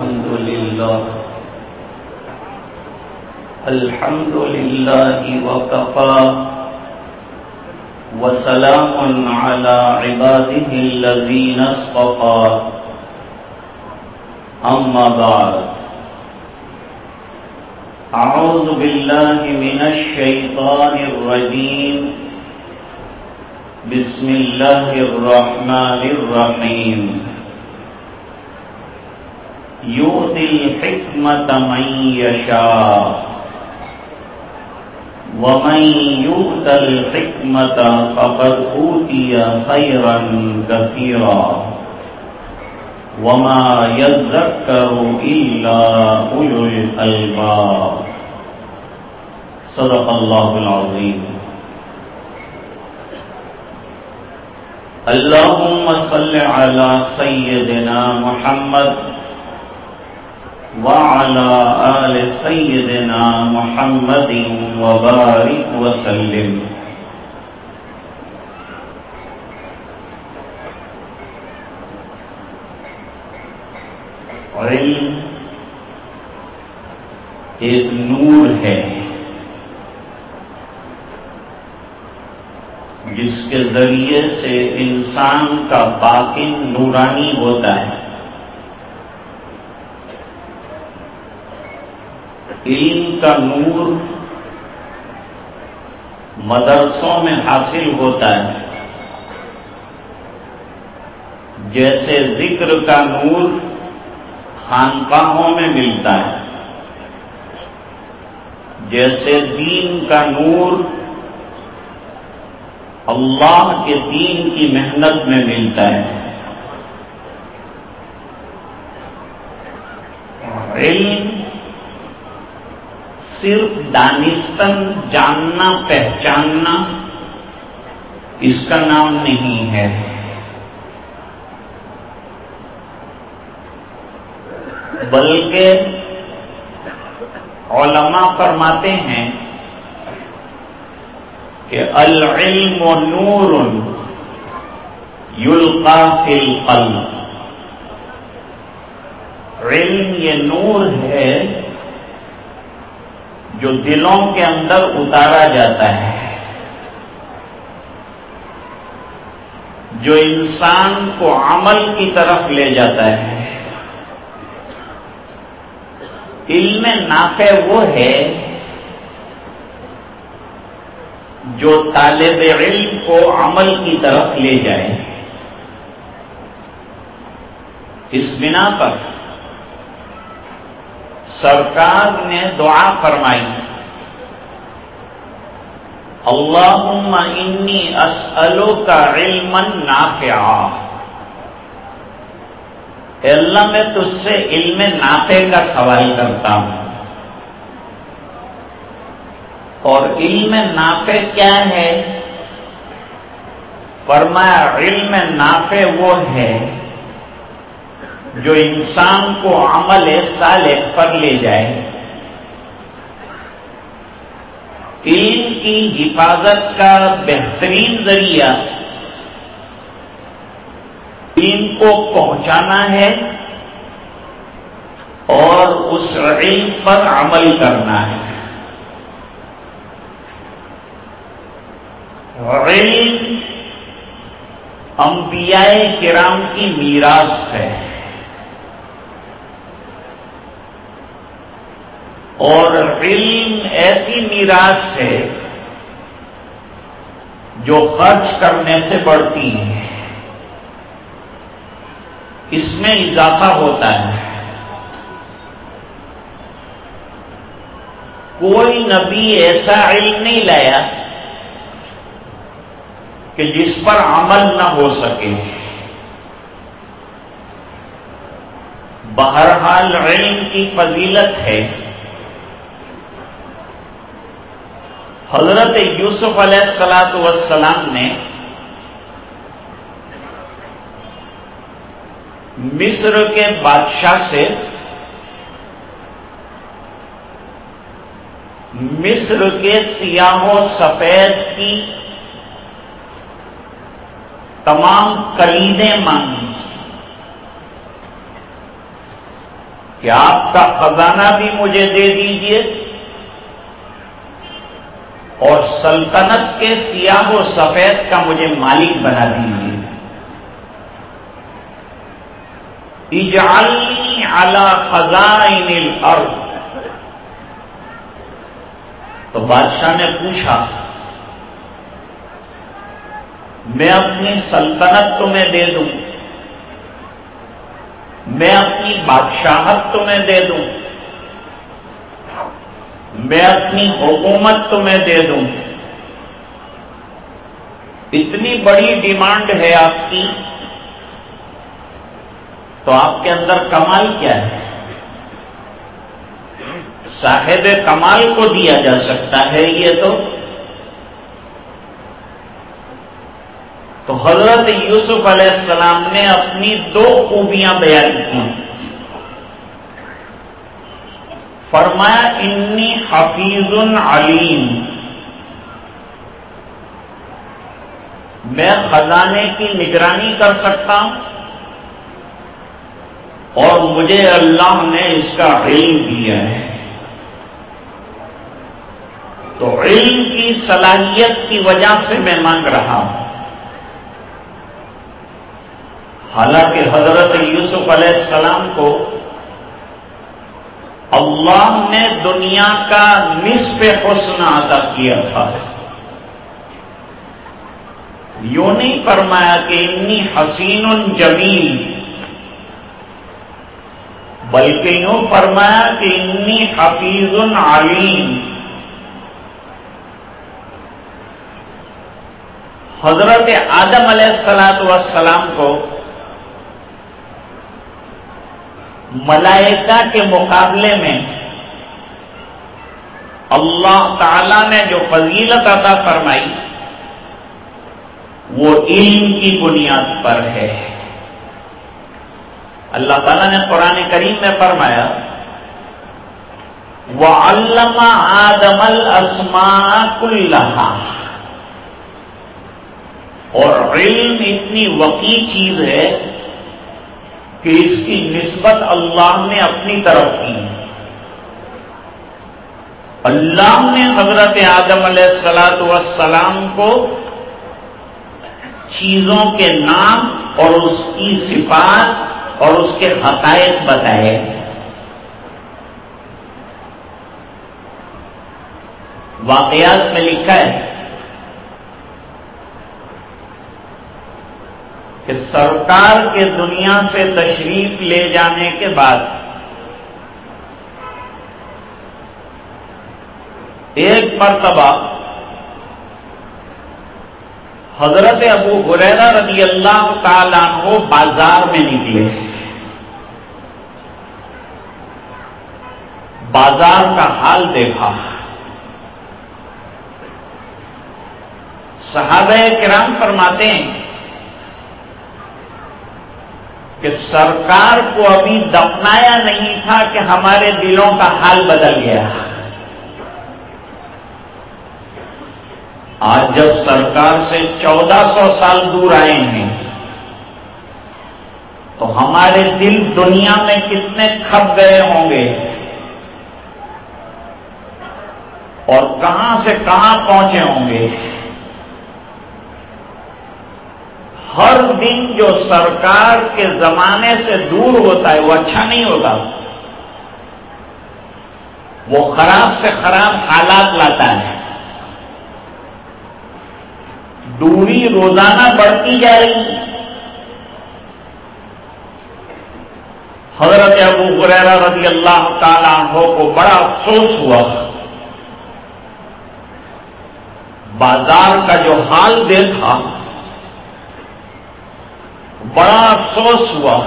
الحمد لله الحمد لله وكفى وسلام على عباده الذين اصطفى أما بعد. أعوذ بالله من الشيطان الرجيم بسم الله الرحمن الرحيم يؤتي الحكمة من يشاء ومن يؤت الحكمة فقد أوتي خيرا كثيرا وما يذكر إلا أولو الألباب صدق الله العظيم اللهم صل على سيدنا محمد وعلى آل سيدنا محمد وبارك وسلم. علم ایک نور ہے جس کے ذریعے سے انسان کا باطن نورانی ہوتا ہے۔ علم کا نور مدرسوں میں حاصل ہوتا ہے۔ جیسے ذکر کا نور خانقاہوں میں ملتا ہے۔ جیسے دین کا نور اللہ کے دین کی محنت میں ملتا ہے علم صرف دانستن جاننا، پہچاننا، اس کا نام نہیں ہے۔ بلکہ علماء فرماتے ہیں کہ العلم نور یلقا فی القلب۔ علم یہ نور ہے جو دلوں کے اندر اتارا جاتا ہے۔ جو انسان کو عمل کی طرف لے جاتا ہے۔ علم نافع وہ ہے جو طالب علم کو عمل کی طرف لے جائے۔ اس بنا پر سرکار نے دعا فرمائی۔ اللہم انی اسلو کا علم نافع اللہ میں تجھ سے علم نافع کا سوال کرتا ہوں۔ اور علم نافع کیا ہے؟ فرمایا، علم نافع وہ ہے جو انسان کو عمل صالح پر لے جائے، علم کی حفاظت کا بہترین ذریعہ علم کو پہنچانا ہے اور اس علم پر عمل کرنا ہے۔ علم انبیاء کرام کی میراث ہے۔ اور علم ایسی میراث ہے جو خرچ کرنے سے بڑھتی ہے۔ اس میں اضافہ ہوتا ہے۔ کوئی نبی ایسا علم نہیں لایا کہ جس پر عمل نہ ہو سکے۔ بہرحال علم کی فضیلت ہے۔ حضرت یوسف علیہ السلاۃ والسلام نے مصر کے بادشاہ سے مصر کے سیاہ و سفید کی تمام کلیدیں مانگی۔ کہ آپ کا خزانہ بھی مجھے دے دیجیے۔ اور سلطنت کے سیاہ و سفید کا مجھے مالک بنا دیجیے اجعلنی علی خزائن الارض۔ تو بادشاہ نے پوچھا، میں اپنی سلطنت تمہیں دے دوں؟ میں اپنی بادشاہت تمہیں دے دوں؟ میں اپنی حکومت تمہیں دے دوں۔ اتنی بڑی ڈیمانڈ ہے آپ کی، تو آپ کے اندر کمال کیا ہے؟ صاحب کمال کو دیا جا سکتا ہے یہ تو۔ تو حضرت یوسف علیہ السلام نے اپنی دو خوبیاں بیان کی۔ فرمایا، انی حفیظ علیم. میں خزانے کی نگرانی کر سکتا ہوں اور مجھے اللہ نے اس کا علم دیا ہے۔ تو علم کی صلاحیت کی وجہ سے میں مانگ رہا ہوں۔ حالانکہ حضرت یوسف علیہ السلام کو اللہ نے دنیا کا نصف حسن ادا کیا تھا۔ یوں نہیں فرمایا کہ انی حسین جمیل۔ بلکہ یوں فرمایا کہ انی حفیظ علیم۔ حضرت آدم علیہ السلاط والسلام کو ملائکہ کے مقابلے میں اللہ تعالی نے جو فضیلت عطا فرمائی، وہ علم کی بنیاد پر ہے۔ اللہ تعالیٰ نے قرآن کریم میں فرمایا وہ علامہ آدم السما کلحا اور علم اتنی وقی چیز ہے کہ اس کی نسبت اللہ نے اپنی طرف کی۔ اللہ نے حضرت آدم علیہ السلاۃ والسلام کو چیزوں کے نام اور اس کی صفات اور اس کے حقائق بتائے۔ واقعات میں لکھا ہے کہ سرکار کے دنیا سے تشریف لے جانے کے بعد ایک مرتبہ حضرت ابو حریرہ رضی اللہ تعالیٰ عنہ بازار میں نکلے۔ بازار کا حال دیکھا۔ صحابہ کرام فرماتے ہیں کہ سرکار کو ابھی دفنایا نہیں تھا کہ ہمارے دلوں کا حال بدل گیا۔ آج جب سرکار سے چودہ سو سال دور آئے ہیں، تو ہمارے دل دنیا میں کتنے کھپ گئے ہوں گے۔ اور کہاں سے کہاں پہنچے ہوں گے؟ ہر دن جو سرکار کے زمانے سے دور ہوتا ہے وہ اچھا نہیں ہوتا۔ وہ خراب سے خراب حالات لاتا ہے۔ دوری روزانہ بڑھتی جا رہی حضرت ابو غریرہ رضی اللہ تعالیٰ عنہ کو بڑا افسوس ہوا۔ بازار کا جو حال دیکھا بڑا افسوس ہوا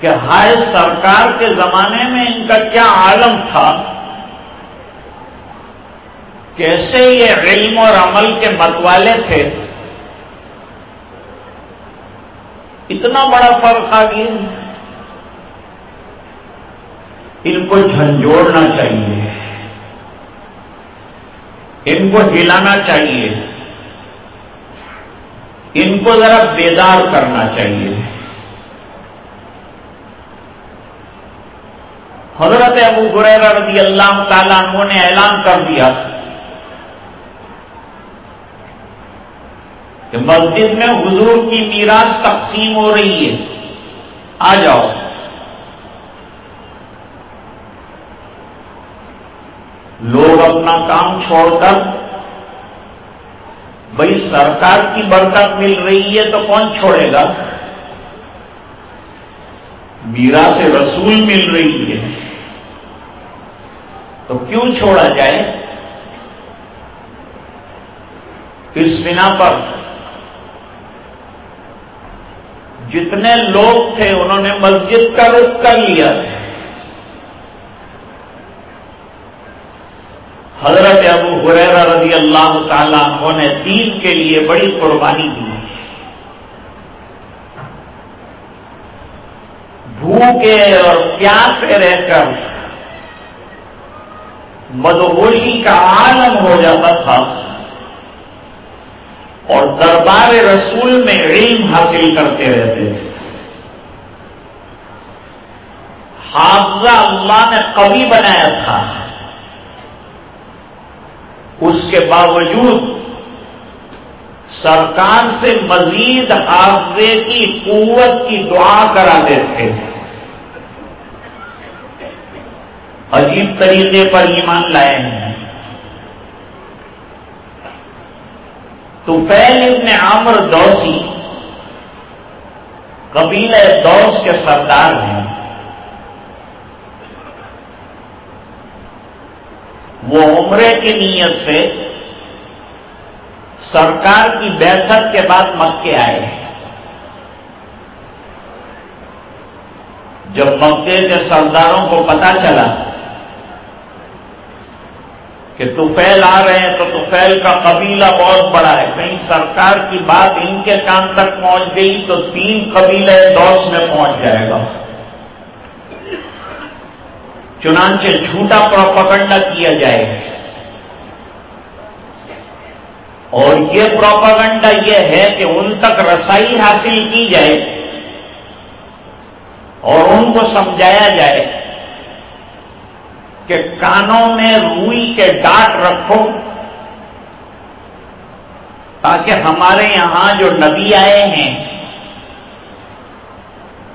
کہ ہائے سرکار کے زمانے میں ان کا کیا عالم تھا کیسے یہ علم اور عمل کے متوالے تھے اتنا بڑا فرق آ گیا ان کو جھنجھوڑنا چاہیے ان کو ہلانا چاہیے ان کو ذرا بیدار کرنا چاہیے۔ حضرت ابو گریرا رضی اللہ تعالیٰ عنہ نے اعلان کر دیا کہ مسجد میں حضور کی میراث تقسیم ہو رہی ہے۔ آ جاؤ۔ لوگ اپنا کام چھوڑ کر بھائی سرکار کی برکت مل رہی ہے تو کون چھوڑے گا؟ میرا سے رسول مل رہی ہے۔ تو کیوں چھوڑا جائے؟ اس بنا پر۔ جتنے لوگ تھے انہوں نے مسجد کا رخ کر لیا۔ تھا حضرت ابو حریر رضی اللہ تعالیٰ عنہ نے دین کے لیے بڑی قربانی دی۔ بھوکے اور پیاسے رہ کر مدہوشی کا عالم ہو جاتا تھا اور دربار رسول میں علم حاصل کرتے رہتے تھے۔ حافظہ اللہ نے کبھی بنایا تھا۔ اس کے باوجود سرکار سے مزید حافظے کی قوت کی دعا کراتے تھے۔ عجیب طریقے پر ایمان لائے ہیں۔ تو پہلے ابن عامر دوسی، قبیلہ دوس کے سردار ہیں۔ وہ عمرے کی نیت سے سرکار کی بحثت کے بعد مکے آئے ہیں۔ جب مکے کے سرداروں کو پتا چلا کہ توفیل آ رہے ہیں تو توفیل کا قبیلہ بہت بڑا ہے۔ کہیں سرکار کی بات ان کے کام تک پہنچ گئی تو تین قبیلے دوس میں پہنچ جائے گا۔ چنانچہ جھوٹا پروپگنڈا کیا جائے۔ اور یہ پروپگنڈا یہ ہے کہ ان تک رسائی حاصل کی جائے اور ان کو سمجھایا جائے کہ کانوں میں روئی کے ڈاٹ رکھو تاکہ ہمارے یہاں جو نبی آئے ہیں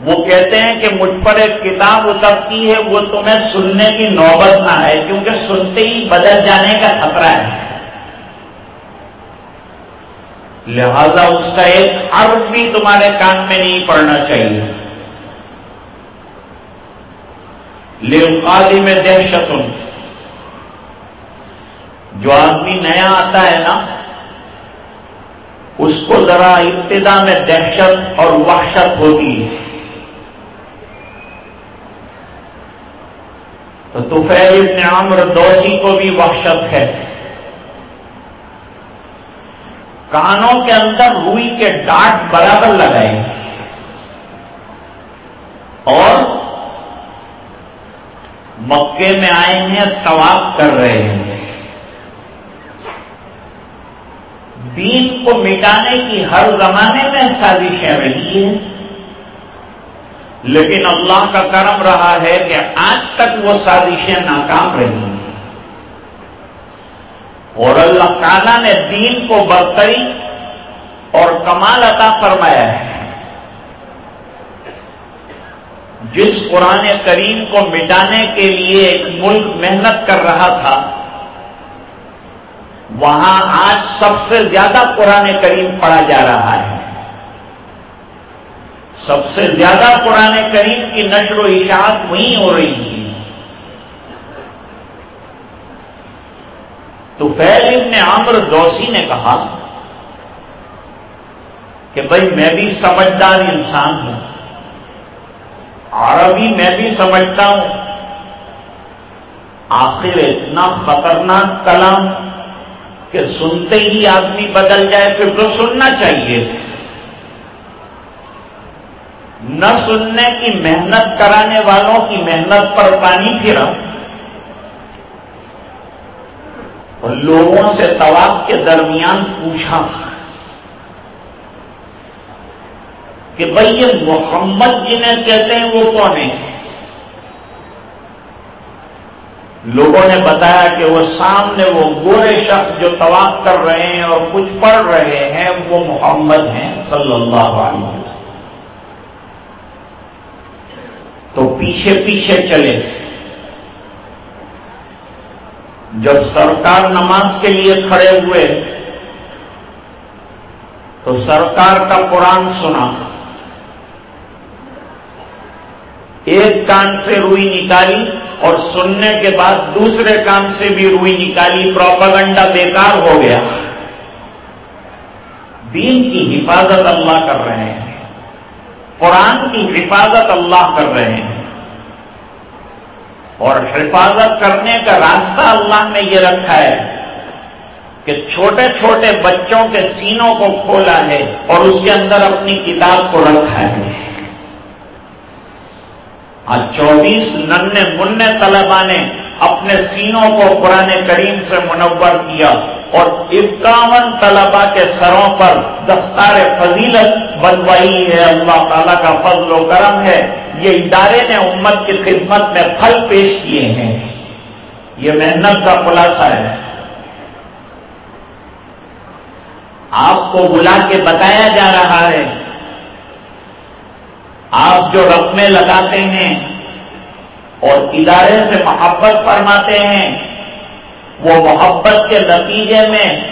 وہ کہتے ہیں کہ مجھ پر ایک کتاب اترتی ہے، وہ تمہیں سننے کی نوبت نہ ہے کیونکہ سنتے ہی بدل جانے کا خطرہ ہے۔ لہذا اس کا ایک عرب بھی تمہارے کان میں نہیں پڑنا چاہیے۔ لیکن میں دہشت جو آدمی نیا آتا ہے نا، اس کو ذرا ابتدا میں دہشت اور وحشت ہوتی ہے۔ تو توفیل ابن عمر دوسی کو بھی وحشت ہے۔ کانوں کے اندر روئی کے ڈاٹ برابر لگائے۔ اور مکے میں آئے ہیں، طواف کر رہے ہیں۔ دین کو مٹانے کی ہر زمانے میں سازشیں رہی ہیں لیکن اللہ کا کرم رہا ہے کہ آج تک وہ سازشیں ناکام رہی ہیں۔ اور اللہ تعالیٰ نے دین کو برتری اور کمال عطا فرمایا ہے۔ جس قرآن کریم کو مٹانے کے لیے ایک ملک محنت کر رہا تھا، وہاں آج سب سے زیادہ قرآن کریم پڑھا جا رہا ہے۔ سب سے زیادہ قرآن کریم کی نشر و اشاعت وہیں ہو رہی ہے تو فیل ابن عامر دوسی نے کہا کہ بھائی میں بھی سمجھدار انسان ہوں۔ عربی میں بھی سمجھتا ہوں۔ آخر اتنا خطرناک کلام کہ سنتے ہی آدمی بدل جائے، پھر تو سننا چاہیے۔ نہ سننے کی محنت کرانے والوں کی محنت پر پانی پھرا۔ اور لوگوں سے طواف کے درمیان پوچھا کہ بھائی یہ محمد جنہیں کہتے ہیں وہ کون ہیں؟ لوگوں نے بتایا کہ وہ سامنے وہ گورے شخص جو طواف کر رہے ہیں اور کچھ پڑھ رہے ہیں وہ محمد ہیں صلی اللہ علیہ وسلم۔ تو پیچھے پیچھے چلے۔ جب سرکار نماز کے لیے کھڑے ہوئے، تو سرکار کا قرآن سنا۔ ایک کان سے روئی نکالی اور سننے کے بعد دوسرے کام سے بھی روئی نکالی پروپگنڈا بیکار ہو گیا۔ دین کی حفاظت اللہ کر رہے ہیں۔ قرآن کی حفاظت اللہ کر رہے ہیں۔ اور حفاظت کرنے کا راستہ اللہ نے یہ رکھا ہے کہ چھوٹے چھوٹے بچوں کے سینوں کو کھولا ہے اور اس کے اندر اپنی کتاب کو رکھا ہے۔ آج چوبیس ننے منع طلبا نے اپنے سینوں کو قرآن کریم سے منور کیا۔ اور اکاون طلبا کے سروں پر دستار فضیلت بنوائی ہے۔ اللہ تعالیٰ کا فضل و کرم ہے۔ یہ ادارے نے امت کی خدمت میں پھل پیش کیے ہیں۔ یہ محنت کا خلاصہ ہے۔ آپ کو بلا کے بتایا جا رہا ہے۔ آپ جو رقمیں لگاتے ہیں اور ادارے سے محبت فرماتے ہیں وہ محبت کے نتیجے میں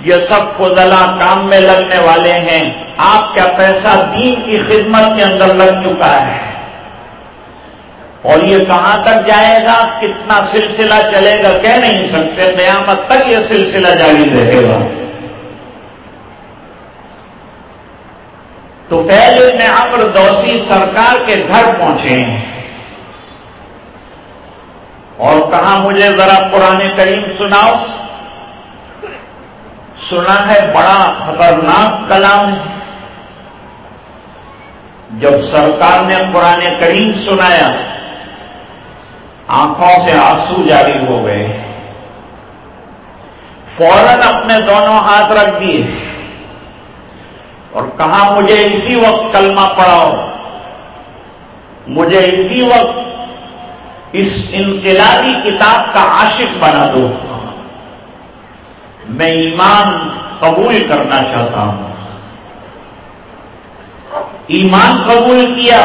یہ سب فضلا کام میں لگنے والے ہیں۔ آپ کا پیسہ دین کی خدمت کے اندر لگ چکا ہے؟ اور یہ کہاں تک جائے گا؟ کتنا سلسلہ چلے گا؟ کہہ نہیں سکتے۔ قیامت تک یہ سلسلہ جاری رہے گا۔ تو پہلے میں امر دوسی سرکار کے گھر پہنچے ہیں۔ اور کہا مجھے ذرا قرآن کریم سناؤ؟ سنا ہے بڑا خطرناک کلام جب سرکار نے قرآن کریم سنایا، آنکھوں سے آنسو جاری ہو گئے۔ فوراً اپنے دونوں ہاتھ رکھ دیے۔ اور کہا مجھے اسی وقت کلمہ پڑھاؤ؟ مجھے اسی وقت اس انقلابی کتاب کا عاشق بنا دو۔ میں ایمان قبول کرنا چاہتا ہوں۔ ایمان قبول کیا۔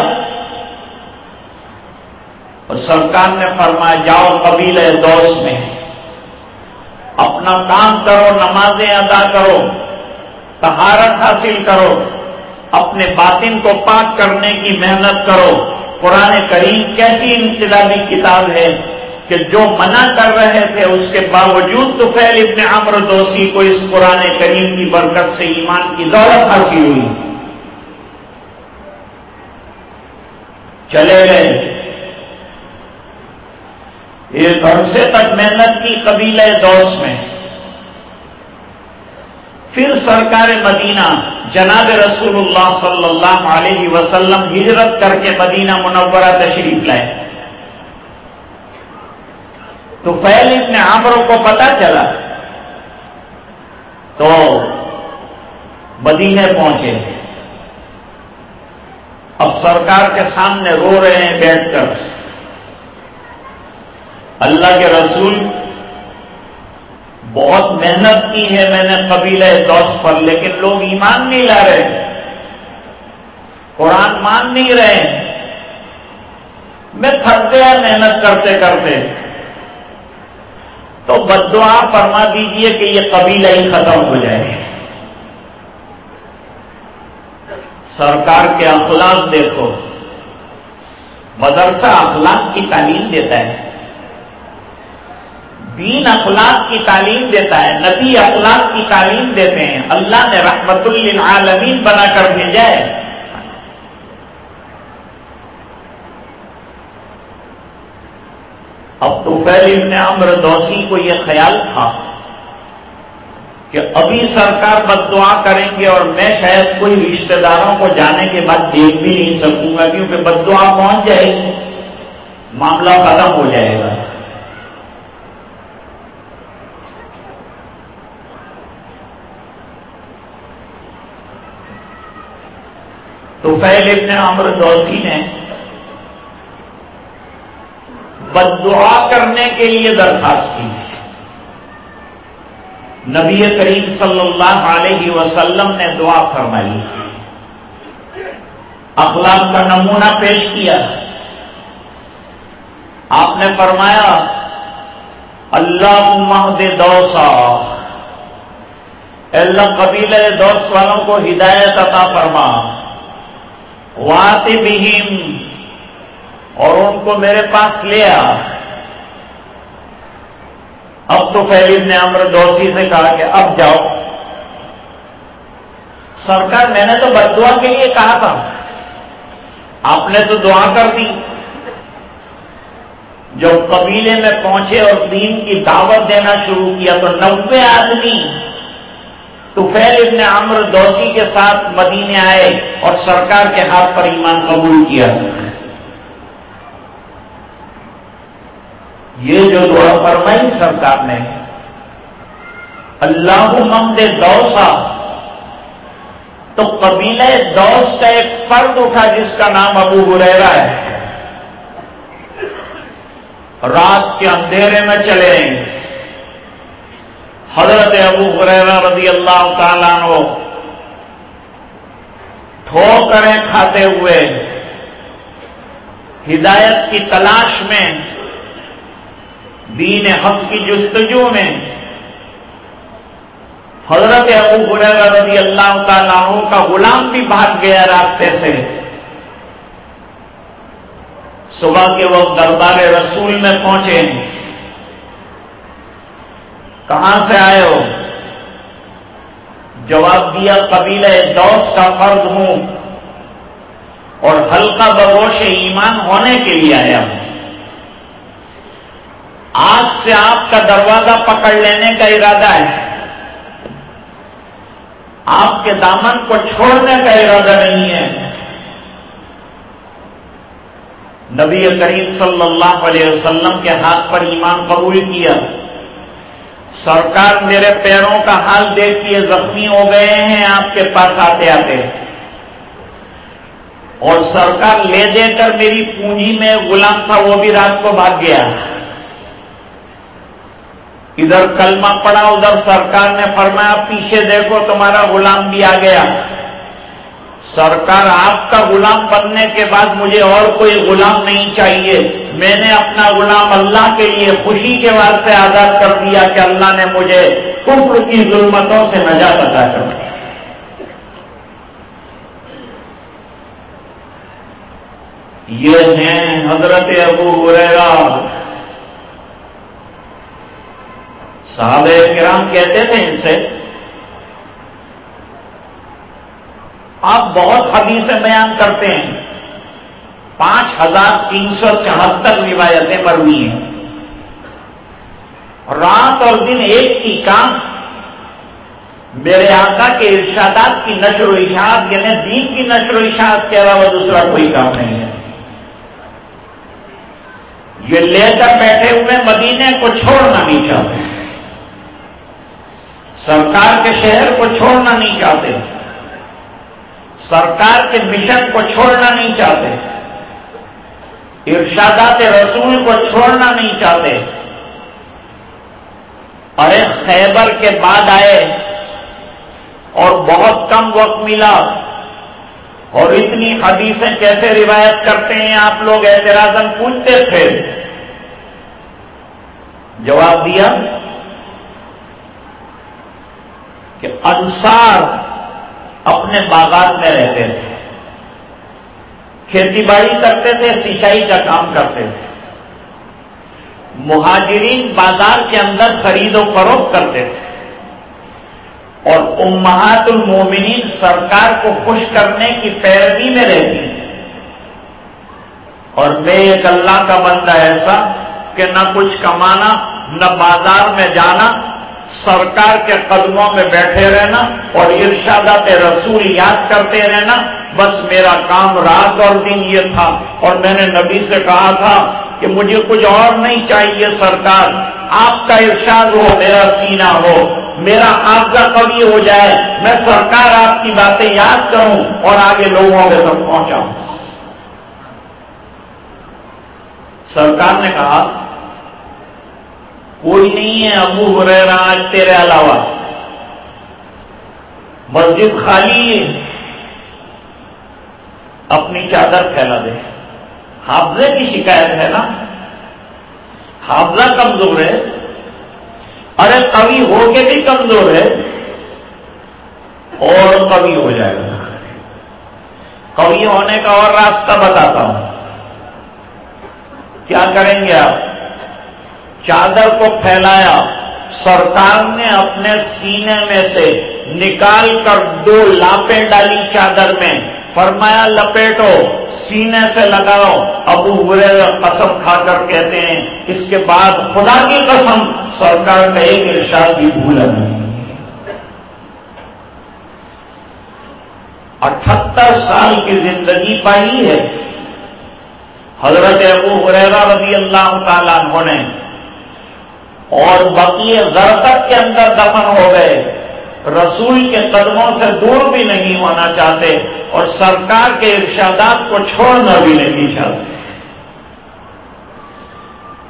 اور سرکار نے فرمایا، جاؤ قبیلے دوست میں۔ اپنا کام کرو، نمازیں ادا کرو، تہارت حاصل کرو، اپنے باطن کو پاک کرنے کی محنت کرو۔ قرآن کریم کیسی انقلابی کتاب ہے کہ جو منع کر رہے تھے، اس کے باوجود تو پھیل ابن عمر دوسی کو اس قرآن کریم کی برکت سے ایمان کی دولت حاصل ہوئی۔ چلے گئے۔ ایک عرصے تک محنت کی قبیلہ دوست میں۔ پھر سرکار مدینہ جناب رسول اللہ صلی اللہ علیہ وسلم ہجرت کر کے مدینہ منورہ تشریف لائے۔ تو پہلے ابن عامروں کو پتا چلا۔ تو مدینے پہنچے۔ اب سرکار کے سامنے رو رہے ہیں بیٹھ کر۔ اللہ کے رسول بہت محنت کی ہے میں نے قبیلہ دوست پر، لیکن لوگ ایمان نہیں لا رہے قرآن مان نہیں رہے میں تھک گیا محنت کرتے کرتے۔ تو بدعا فرما دیجیے کہ یہ قبیلہ ہی ختم ہو جائے۔ سرکار کے اخلاق دیکھو۔ مدرسہ اخلاق کی تعلیم دیتا ہے۔ دین اخلاق کی تعلیم دیتا ہے، نبی اخلاق کی تعلیم دیتے ہیں۔ اللہ نے رحمت للعالمین بنا کر بھیجا ہے۔ اب تو پہلے ابن عمر دوسی کو یہ خیال تھا کہ ابھی سرکار بد دعا کریں گے اور میں شاید کوئی رشتہ داروں کو جانے کے بعد دیکھ بھی نہیں سکوں گا کیونکہ بد دعا پہنچ جائے گی۔ معاملہ ختم ہو جائے گا۔ تو پہلے ابن عمر دوسی نے بد دعا کرنے کے لیے درخواست کی۔ نبی کریم صلی اللہ علیہ وسلم نے دعا فرمائی۔ اخلاق کا نمونہ پیش کیا۔ آپ نے فرمایا اللہ مہد دوسا۔ اللہ قبیل دوست والوں کو ہدایت عطا فرما۔ واط اور ان کو میرے پاس لیا اب تو فیلید نے امر دوسی سے کہا کہ اب جاؤ۔ سرکار، میں نے تو بدوا کے لیے کہا تھا۔ آپ نے تو دعا کر دی۔ جب قبیلے میں پہنچے اور دین کی دعوت دینا شروع کیا تو نوے آدمی تو فیل ابن عمر دوسی کے ساتھ مدینے آئے اور سرکار کے ہاتھ پر ایمان قبول کیا۔ یہ جو دعا فرمائی سرکار نے اللہ ممد دوسا، تو قبیلہ دوس کا ایک فرد اٹھا جس کا نام ابو ہریرا ہے۔ رات کے اندھیرے میں چلے۔ حضرت ابو حریرا رضی اللہ تعالیٰ نو ٹھوکریں کھاتے ہوئے ہدایت کی تلاش میں دین حق کی جستجو میں حضرت ابو حریرا رضی اللہ تعالیٰ کا غلام بھی بھاگ گیا راستے سے۔ صبح کے وقت دربار رسول میں پہنچے۔ کہاں سے آئے ہو؟ جواب دیا قبیلہ دوس کا فرد ہوں اور ہلکا بگوش ایمان ہونے کے لیے آیا ہوں۔ آج سے آپ کا دروازہ پکڑ لینے کا ارادہ ہے۔ آپ کے دامن کو چھوڑنے کا ارادہ نہیں ہے۔ نبی کریم صلی اللہ علیہ وسلم کے ہاتھ پر ایمان قبول کیا۔ سرکار میرے پیروں کا حال دیکھیے، زخمی ہو گئے ہیں، آپ کے پاس آتے آتے۔ اور سرکار لے دے کر میری پونجی میں غلام تھا، وہ بھی رات کو بھاگ گیا۔ ادھر کلمہ پڑا، ادھر سرکار نے فرمایا، پیچھے دیکھو تمہارا غلام بھی آ گیا۔ سرکار آپ کا غلام بننے کے بعد مجھے اور کوئی غلام نہیں چاہیے۔ میں نے اپنا غلام اللہ کے لیے خوشی کے واسطے آزاد کر دیا کہ اللہ نے مجھے کفر کی ظلمتوں سے نجات ادا کر یہ ہیں حضرت ابو ہریرا صحابہ کرام کہتے تھے ان سے آپ بہت حدیثیں بیان کرتے ہیں۔ پانچ ہزار تین سو چوہتر روایتیں مروی ہیں۔ رات اور دن ایک ہی کام۔ میرے آقا کے ارشادات کی نشر و اشاعت یعنی دین کی نشر و اشاعت کے علاوہ دوسرا کوئی کام نہیں ہے۔ یہ لے کر بیٹھے ہوئے مدینے کو چھوڑنا نہیں چاہتے۔ سرکار کے شہر کو چھوڑنا نہیں چاہتے۔ سرکار کے مشن کو چھوڑنا نہیں چاہتے، ارشادات رسول کو چھوڑنا نہیں چاہتے۔ ارے خیبر کے بعد آئے اور بہت کم وقت ملا۔ اور اتنی حدیثیں کیسے روایت کرتے ہیں آپ لوگ؟ اعتراضن پوچھتے تھے۔ جواب دیا کہ انسار اپنے باغات میں رہتے تھے۔ کھیتی باڑی کرتے تھے، سینچائی کا کام کرتے تھے۔ مہاجرین بازار کے اندر خرید و فروخت کرتے تھے۔ اور امہات المومنین سرکار کو خوش کرنے کی پیروی میں رہتی تھی اور میں ایک اللہ کا بندہ ایسا کہ نہ کچھ کمانا، نہ بازار میں جانا سرکار کے قدموں میں بیٹھے رہنا اور ارشادات رسول یاد کرتے رہنا، بس میرا کام رات اور دن یہ تھا۔ اور میں نے نبی سے کہا تھا کہ مجھے کچھ اور نہیں چاہیے سرکار، آپ کا ارشاد ہو، میرا سینہ ہو، میرا حافظہ کبھی ہو جائے۔ میں سرکار آپ کی باتیں یاد کروں اور آگے لوگوں کے تک پہنچاؤں۔ سرکار نے کہا کوئی نہیں ہے ابو ہریرا آج تیرے علاوہ۔ مسجد خالی ہے۔ اپنی چادر پھیلا دے۔ حافظے کی شکایت ہے نا؟ حافظہ کمزور ہے۔ ارے کبھی ہو کے بھی کمزور ہے۔ اور کبھی ہو جائے گا۔ کبھی ہونے کا اور راستہ بتاتا ہوں۔ کیا کریں گے آپ؟ چادر کو پھیلایا۔ سرکار نے اپنے سینے میں سے نکال کر دو لاپیں ڈالی چادر میں۔ فرمایا، لپیٹو، سینے سے لگاؤ۔ ابو برے قسم کھا کر کہتے ہیں، اس کے بعد خدا کی قسم سرکار کا ایک ارشاد بھی بھولا نہیں اٹھہتر سال کی زندگی پائی ہے۔ حضرت ابو حریرا رضی اللہ تعالیٰ عنہ نے اور بقی غرقت کے اندر دفن ہو گئے۔ رسول کے قدموں سے دور بھی نہیں ہونا چاہتے اور سرکار کے ارشادات کو چھوڑنا بھی نہیں چاہتے۔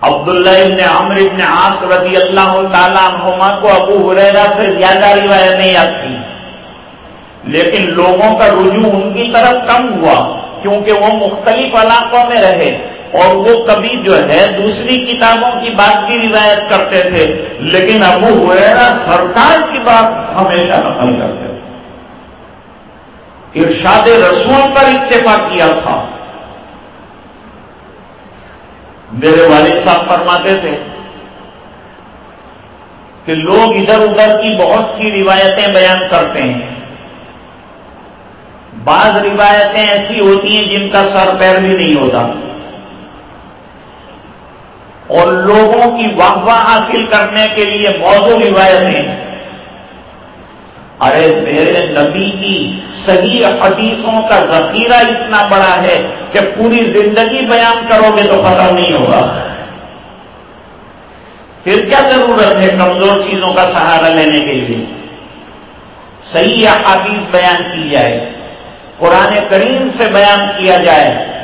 عبداللہ ابن عمر ابن عاص رضی اللہ تعالیٰ عنہما کو ابو حریرا سے زیادہ روایت نہیں آتی لیکن لوگوں کا رجوع ان کی طرف کم ہوا کیونکہ وہ مختلف علاقوں میں رہے۔ اور وہ کبھی جو ہے دوسری کتابوں کی بات کی روایت کرتے تھے، لیکن ابو ہوا سرکار کی بات ہمیشہ نقل کرتے تھے۔ ارشاد رسول پر اتفاق کیا تھا۔ میرے والد صاحب فرماتے تھے کہ لوگ ادھر ادھر کی بہت سی روایتیں بیان کرتے ہیں۔ بعض روایتیں ایسی ہوتی ہیں جن کا سر پیر بھی نہیں ہوتا۔ اور لوگوں کی واہ حاصل کرنے کے لیے موضوع روایتیں ارے میرے نبی کی صحیح حدیثوں کا ذخیرہ اتنا بڑا ہے کہ پوری زندگی بیان کرو گے تو ختم نہیں ہوگا۔ پھر کیا ضرورت ہے کمزور چیزوں کا سہارا لینے کے لیے؟ صحیح حدیث بیان کی جائے، قرآن کریم سے بیان کیا جائے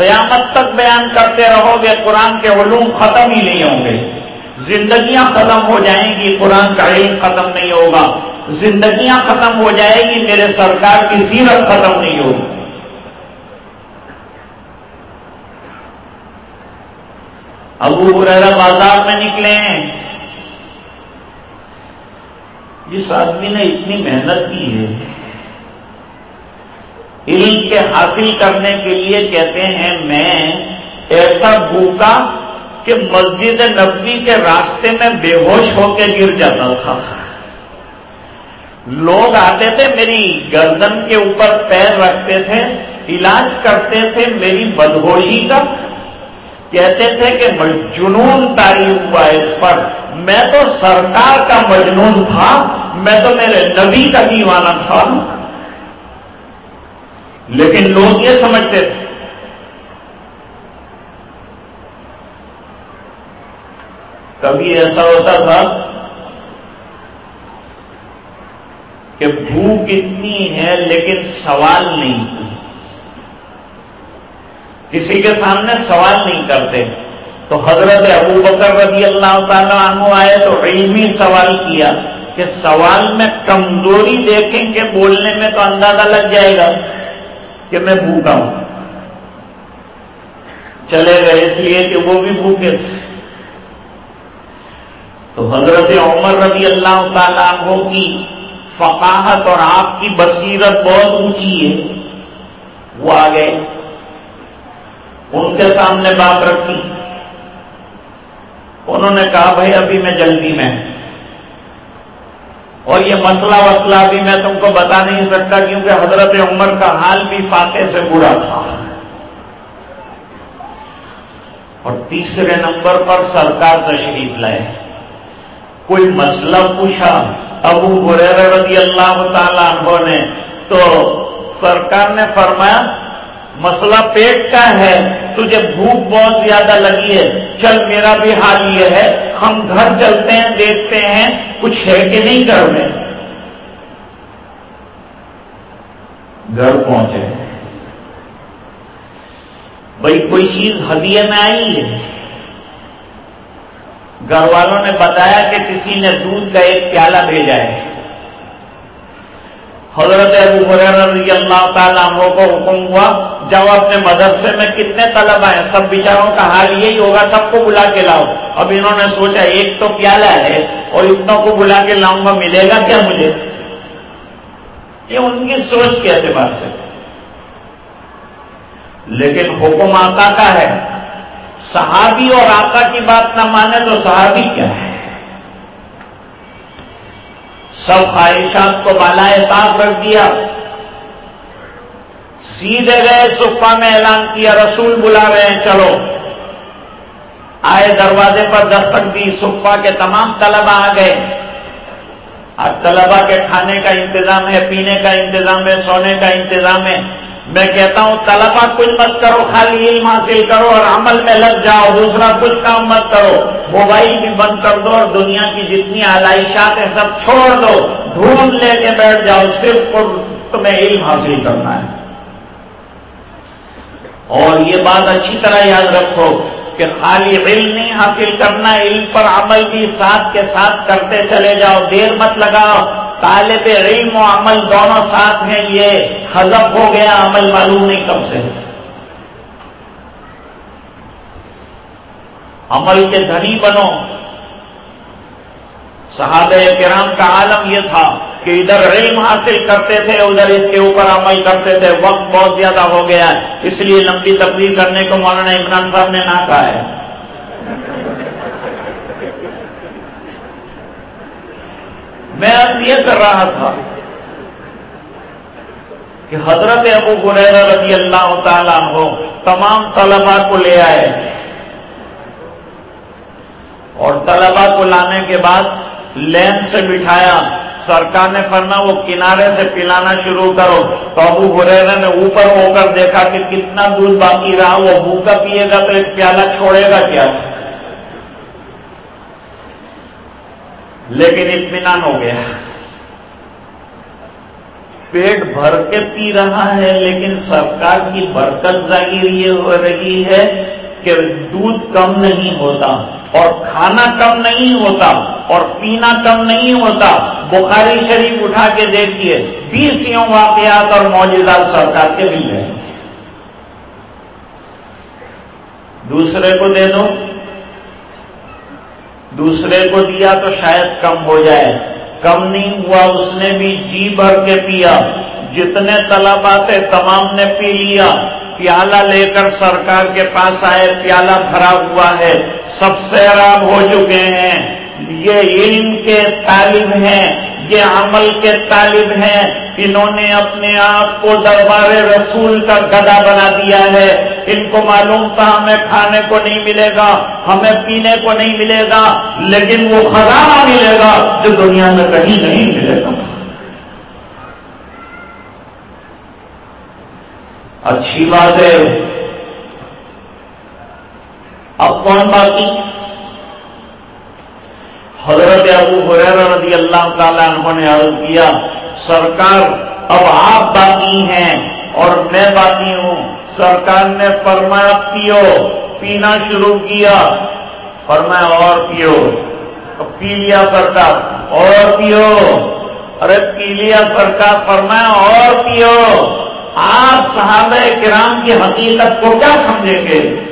قیامت تک بیان کرتے رہو گے، قرآن کے علوم ختم ہی نہیں ہوں گے۔ زندگیاں ختم ہو جائیں گی، قرآن کا علم ختم نہیں ہوگا۔ زندگیاں ختم ہو جائے گی، میرے سرکار کی سیرت ختم نہیں ہوگی۔ ابو برا بازار میں نکلے ہیں۔ جس آدمی نے اتنی محنت کی ہے علم کے حاصل کرنے کے لیے کہتے ہیں، میں ایسا بھوکا کہ مسجد نبی کے راستے میں بے ہوش ہو کے گر جاتا تھا۔ لوگ آتے تھے، میری گردن کے اوپر پیر رکھتے تھے، علاج کرتے تھے، میری بدہوشی کا۔ کہتے تھے کہ جنون تاری ہوا اس پر۔ میں تو سرکار کا مجنون تھا، میں تو میرے نبی کا دیوانہ تھا۔ لیکن لوگ یہ سمجھتے تھے۔ کبھی ایسا ہوتا تھا کہ بھوک اتنی ہے لیکن سوال نہیں کسی کے سامنے سوال نہیں کرتے۔ تو حضرت ابو بکر رضی اللہ تعالیٰ عنہ آئے تو علمی سوال کیا کہ سوال میں کمزوری دیکھیں کہ بولنے میں تو اندازہ لگ جائے گا۔ کہ میں بھوکا ہوں۔ چلے گئے اس لیے کہ وہ بھی بھوکے تھے۔ تو حضرت عمر رضی اللہ تعالیٰ عنہ کی فقاہت اور آپ کی بصیرت بہت اونچی ہے۔ وہ آ گئے۔ ان کے سامنے بات رکھی۔ انہوں نے کہا، بھائی، ابھی میں جلدی میں اور یہ مسئلہ وسلہ بھی میں تم کو بتا نہیں سکتا کیونکہ حضرت عمر کا حال بھی فاتح سے برا تھا۔ اور تیسرے نمبر پر سرکار تشریف لائے۔ کوئی مسئلہ پوچھا، ابو بریر رضی اللہ تعالیٰ عنہ نے تو سرکار نے فرمایا مسئلہ پیٹ کا ہے، تجھے بھوک بہت زیادہ لگی ہے۔ چل، میرا بھی حال یہ ہے، ہم گھر چلتے ہیں، دیکھتے ہیں، کچھ ہے کہ نہیں گھر میں؟ گھر پہنچے۔ بھائی، کوئی چیز ہدیے میں آئی ہے؟ گھر والوں نے بتایا کہ کسی نے دودھ کا ایک پیالہ بھیجا ہے۔ حضرت ابو رضی اللہ تعالیٰ عنہ کو حکم ہوا جب اپنے مدرسے میں کتنے طلبہ ہیں؟ سب بیچاروں کا حال یہی ہوگا، سب کو بلا کے لاؤ۔ اب انہوں نے سوچا، ایک تو پیالہ ہے اور اتنوں کو بلا کے لاؤں گا، ملے گا کیا مجھے؟ یہ ان کی سوچ کے اعتبار سے۔ لیکن حکم آقا کا ہے، صحابی اور آقا کی بات نہ مانے تو صحابی کیا ہے؟ سب خواہشات کو بالائے طاق رکھ دیا۔ سیدھے گئے صفا میں اعلان کیا، رسول بلا رہے ہیں، چلو۔ آئے دروازے پر دستک دی صفا کے تمام طلبا آ گئے۔ اور طلبا کے کھانے کا انتظام ہے، پینے کا انتظام ہے، سونے کا انتظام ہے۔ میں کہتا ہوں طلبا کچھ مت کرو، خالی علم حاصل کرو اور عمل میں لگ جاؤ، دوسرا کچھ کام مت کرو۔ موبائل بھی بند کر دو اور دنیا کی جتنی آلائشات ہیں سب چھوڑ دو۔ دھون لے کے بیٹھ جاؤ، صرف تمہیں علم حاصل کرنا ہے۔ اور یہ بات اچھی طرح یاد رکھو کہ خالی علم نہیں حاصل کرنا، علم پر عمل بھی ساتھ کے ساتھ کرتے چلے جاؤ۔ دیر مت لگاؤ۔ طالب علم و عمل دونوں ساتھ ہیں یہ۔ حذف ہو گیا، عمل معلوم نہیں کب سے۔ عمل کے دھنی بنو۔ صحابہ کرام کا عالم یہ تھا کہ ادھر علم حاصل کرتے تھے، ادھر اس کے اوپر عمل کرتے تھے۔ وقت بہت زیادہ ہو گیا ہے، اس لیے لمبی تقریر کرنے کو مولانا عمران صاحب نے نہ کہا ہے۔ میں اب یہ کر رہا تھا کہ حضرت ابو غیر رضی اللہ تعالیٰ ہو تمام طلبا کو لے آئے۔ اور طلبا کو لانے کے بعد لین سے بٹھایا۔ سرکار نے پڑھنا وہ کنارے سے پلانا شروع کرو۔ تو ابو غریرا نے اوپر ہو کر دیکھا کہ کتنا دودھ باقی رہا۔ وہ بھوکا پیے گا تو ایک پیالہ چھوڑے گا کیا؟ لیکن اطمینان ہو گیا۔ پیٹ بھر کے پی رہا ہے، لیکن سرکار کی برکت ظاہر یہ ہو رہی ہے کہ دودھ کم نہیں ہوتا اور کھانا کم نہیں ہوتا اور پینا کم نہیں ہوتا۔ بخاری شریف اٹھا کے دیکھیے، بیس یوں واقعات اور موجودات سرکار کے مل رہے ہیں۔ دوسرے کو دے دو۔ دوسرے کو دیا تو شاید کم ہو جائے۔ کم نہیں ہوا، اس نے بھی جی بھر کے پیا۔ جتنے طلبا تھے، تمام نے پی لیا۔ پیالہ لے کر سرکار کے پاس آئے، پیالہ بھرا ہوا ہے۔ سب سیراب ہو چکے ہیں۔ یہ علم کے طالب ہیں۔ یہ عمل کے طالب ہیں، انہوں نے اپنے آپ کو دربار رسول کا گدا بنا دیا ہے۔ ان کو معلوم تھا، ہمیں کھانے کو نہیں ملے گا، ہمیں پینے کو نہیں ملے گا، لیکن وہ خزانہ ملے گا جو دنیا میں کہیں نہیں ملے گا۔ اچھی بات ہے۔ اب کون باقی؟ حضرت ابو حریر رضی اللہ تعالیٰ عنہ نے عرض کیا، سرکار، اب آپ باقی ہیں اور میں باقی ہوں۔ سرکار نے فرمایا، پیو۔ پینا شروع کیا۔ فرمایا، اور پیو۔ پی لیا سرکار، اور پیو۔ ارے، پی لیا سرکار، فرمایا، اور پیو۔ آپ صحابہ کرام کی حقیقت کو کیا سمجھیں گے؟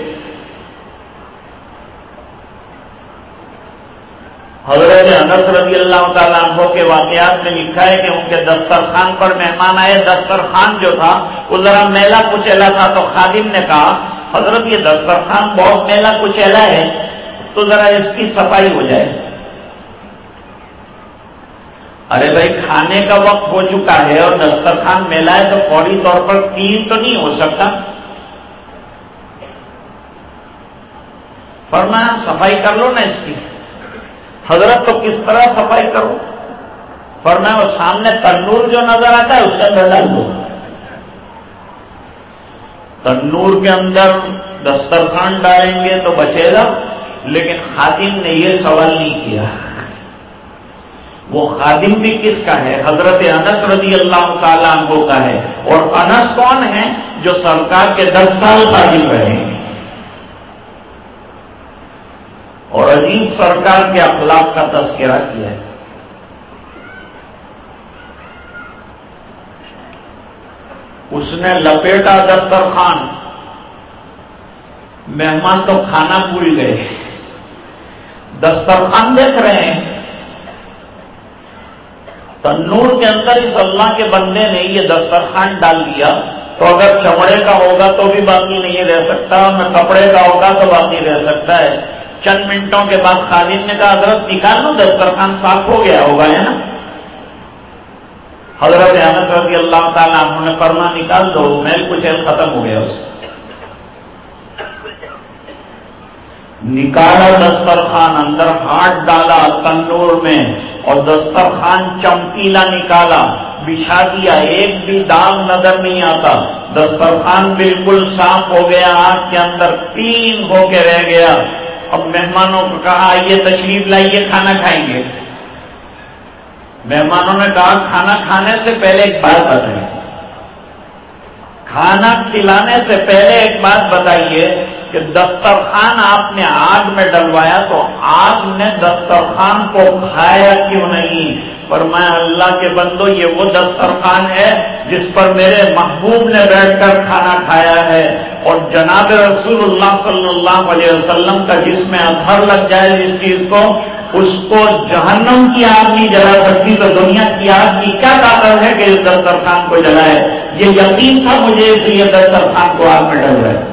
حضرت انس رضی اللہ تعالیٰ عنہ کے واقعات میں لکھا ہے کہ ان کے دسترخوان پر مہمان آئے۔ دسترخوان جو تھا، وہ ذرا میلا کچیلا تھا تو خادم نے کہا، حضرت، یہ دسترخوان بہت میلا کچیلا ہے، تو ذرا اس کی صفائی ہو جائے۔ ارے بھائی، کھانے کا وقت ہو چکا ہے اور دسترخوان میلا ہے تو فوری طور پر کلین تو نہیں ہو سکتا۔ فرمایا، صفائی کر لو نا اس کی۔ حضرت تو کس طرح صفائی کرو فرمایا وہ سامنے تنور جو نظر آتا ہے، اس کے اندر ڈال دو تنور کے اندر دسترخوان ڈالیں گے تو بچے گا، لیکن خادم نے یہ سوال نہیں کیا۔ وہ خادم بھی کس کا ہے؟ حضرت انس رضی اللہ تعالیٰ عنہ کا ہے۔ اور انس کون ہے جو سرکار کے دس سال خادم رہے ہیں۔ عجیب سرکار کے اخلاق کا تذکرہ کیا ہے۔ اس نے لپیٹا دسترخوان، مہمان تو کھانا بھول گئے۔ دسترخوان دیکھ رہے ہیں۔ تنور کے اندر اس اللہ کے بندے نے یہ دسترخوان ڈال دیا۔ تو اگر چمڑے کا ہوگا تو بھی باقی نہیں رہ سکتا میں کپڑے کا ہوگا تو باقی رہ سکتا ہے۔ چند منٹوں کے بعد خادم نے کہا، حضرت نکال لو، دسترخوان صاف ہو گیا ہوگا، ہے نا؟ حضرت انس رضی اللہ تعالیٰ انہوں نے فرما نکال دو، میل کچھ ختم ہو گیا اس نکالا دسترخوان اندر، ہاتھ ڈالا تندور میں، اور دسترخوان چمکیلا نکالا، بچھا دیا، ایک بھی داغ نظر نہیں آتا۔ دسترخوان بالکل صاف ہو گیا آگ کے اندر تین ہو کے رہ گیا۔ اب مہمانوں کو کہا، آئیے تشریف لائیے، کھانا کھائیں گے۔ مہمانوں نے کہا، کھانا کھانے سے پہلے ایک بات بتائیے۔ کھانا کھلانے سے پہلے ایک بات بتائیے کہ دسترخوان آپ نے آگ میں ڈلوایا تو آگ نے دسترخوان کو کھایا کیوں نہیں؟ پر میں اللہ کے بندو، یہ وہ دسترخوان ہے جس پر میرے محبوب نے بیٹھ کر کھانا کھایا ہے۔ اور جناب رسول اللہ صلی اللہ علیہ وسلم کا جس میں ادھر لگ جائے، جس چیز کو، اس کو جہنم کی آگ نہیں جلا سکتی، تو دنیا کی آگ کی کیا طاقت ہے کہ اس دسترخوان کو جلائے؟ یہ یقین تھا مجھے، اس لیے دسترخوان کو آگ میں ڈل رہے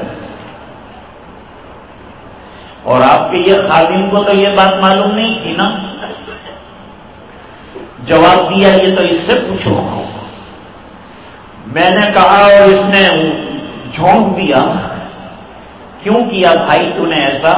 اور آپ کے یہ خادم کو تو یہ بات معلوم نہیں تھی نا؟ جواب دیا یہ تو اس سے پوچھو میں نے کہا اور اس نے جھونک دیا۔ کیوں کیا بھائی تو نے ایسا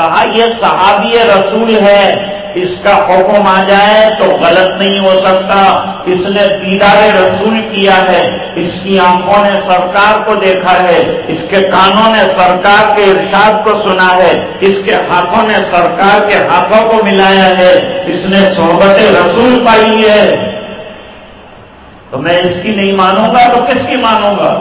کہا، یہ صحابی رسول ہے، اس کا حکم آ جائے تو غلط نہیں ہو سکتا۔ اس نے دیدار رسول کیا ہے، اس کی آنکھوں نے سرکار کو دیکھا ہے، اس کے کانوں نے سرکار کے ارشاد کو سنا ہے، اس کے ہاتھوں نے سرکار کے ہاتھوں کو ملایا ہے۔ اس نے صحبت رسول پائی ہے۔ تو میں اس کی نہیں مانوں گا تو کس کی مانوں گا؟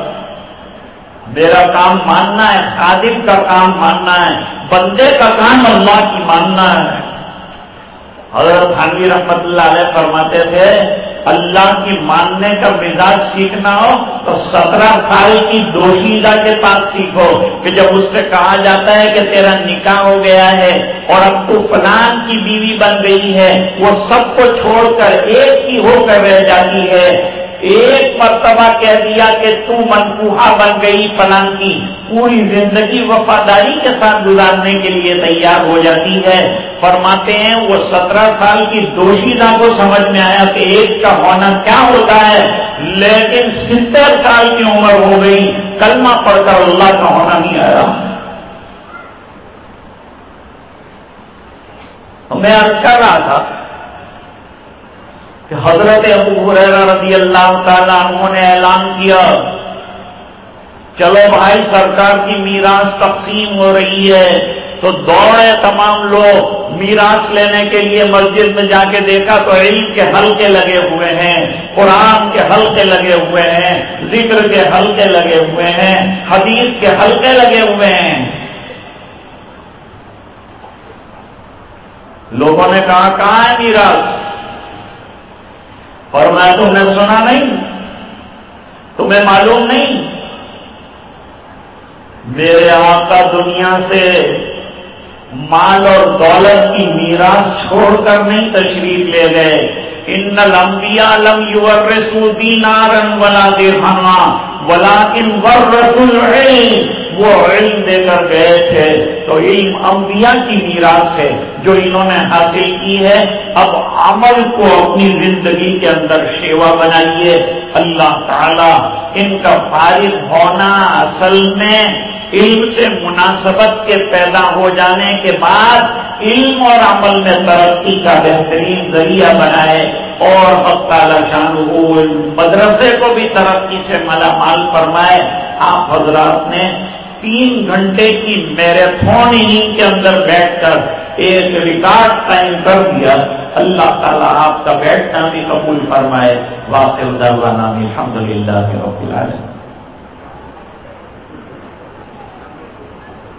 میرا کام ماننا ہے، خادم کا کام ماننا ہے۔ بندے کا کام اللہ کی ماننا ہے۔ حضرت خانوی رحمت اللہ علیہ فرماتے تھے، اللہ کی ماننے کا مزاج سیکھنا ہو تو سترہ سال کی دوشیدہ کے پاس سیکھو کہ جب اس سے کہا جاتا ہے کہ تیرا نکاح ہو گیا ہے اور اب تو فلان کی بیوی بن گئی ہے، وہ سب کو چھوڑ کر ایک ہی ہو کر رہ جاتی ہے۔ ایک مرتبہ کہہ دیا کہ تو منقوہا بن گئی پلنگ کی۔ پوری زندگی وفاداری کے ساتھ گزارنے کے لیے تیار ہو جاتی ہے۔ فرماتے ہیں، وہ سترہ سال کی دوشیدہ کو سمجھ میں آیا کہ ایک کا ہونا کیا ہوتا ہے۔ لیکن ستر سال کی عمر ہو گئی۔ کلمہ پڑھ کر اللہ کا ہونا نہیں آیا۔ میں عرض کر رہا تھا کہ حضرت ابو حریرہ رضی اللہ تعالیٰ عنہ نے اعلان کیا، چلو بھائی سرکار کی میراث تقسیم ہو رہی ہے، تو دوڑے تمام لوگ میراث لینے کے لیے مسجد میں جا کے دیکھا تو علم کے حلقے لگے ہوئے ہیں، قرآن کے حلقے لگے ہوئے ہیں، ذکر کے حلقے لگے ہوئے ہیں، حدیث کے حلقے لگے ہوئے ہیں۔ لوگوں نے کہا، کہاں ہے میراث؟ اور میں تم نے سنا نہیں، تمہیں معلوم نہیں، میرے آقا دنیا سے مال اور دولت کی میراث چھوڑ کر نہیں تشریف لے گئے. ان لمبیا لم یو رسو دینارن ولا دیرہما ولا ان ور رسول وہ علم دے کر گئے تھے، تو علم انبیاء کی میراث ہے، جو انہوں نے حاصل کی ہے۔ اب عمل کو اپنی زندگی کے اندر شیوا بنائیے۔ اللہ تعالی ان کا فارغ ہونا اصل میں علم سے مناسبت کے پیدا ہو جانے کے بعد علم اور عمل میں ترقی کا بہترین ذریعہ بنائے۔ اور حق تعالی شان مدرسے کو بھی ترقی سے مالا مال فرمائے۔ آپ حضرات نے تین گھنٹے کی میرے کے اندر بیٹھ کر ایک ریکارڈ ٹائم کر دیا، اللہ تعالیٰ آپ کا بیٹھنا بھی قبول فرمائے۔ واقع الحمد للہ کے